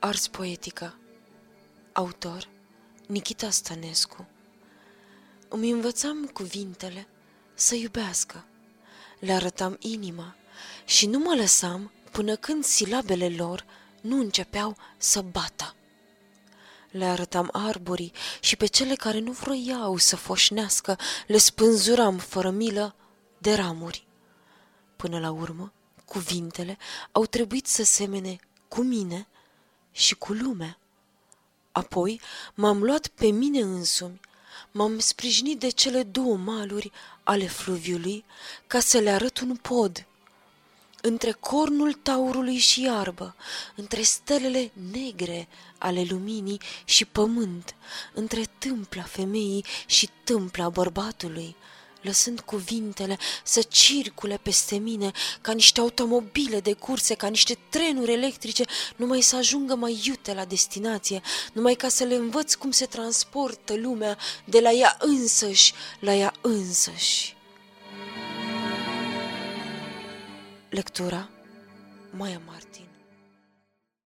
Ars Poetica Autor Nikita Stănescu Îmi învățam cuvintele să iubească, le arătam inima și nu mă lăsam până când silabele lor nu începeau să bată. Le arătam arborii și pe cele care nu vroiau să foșnească le spânzuram fără milă de ramuri. Până la urmă, cuvintele au trebuit să semene cu mine și cu lumea. Apoi m-am luat pe mine însumi, m-am sprijinit de cele două maluri ale fluviului ca să le arăt un pod. Între cornul taurului și iarbă, între stelele negre ale luminii și pământ, între tâmpla femeii și tâmpla bărbatului, lăsând cuvintele să circule peste mine ca niște automobile de curse, ca niște trenuri electrice, numai să ajungă mai iute la destinație, numai ca să le învăț cum se transportă lumea de la ea însăși la ea însăși. Lectura Maia Martin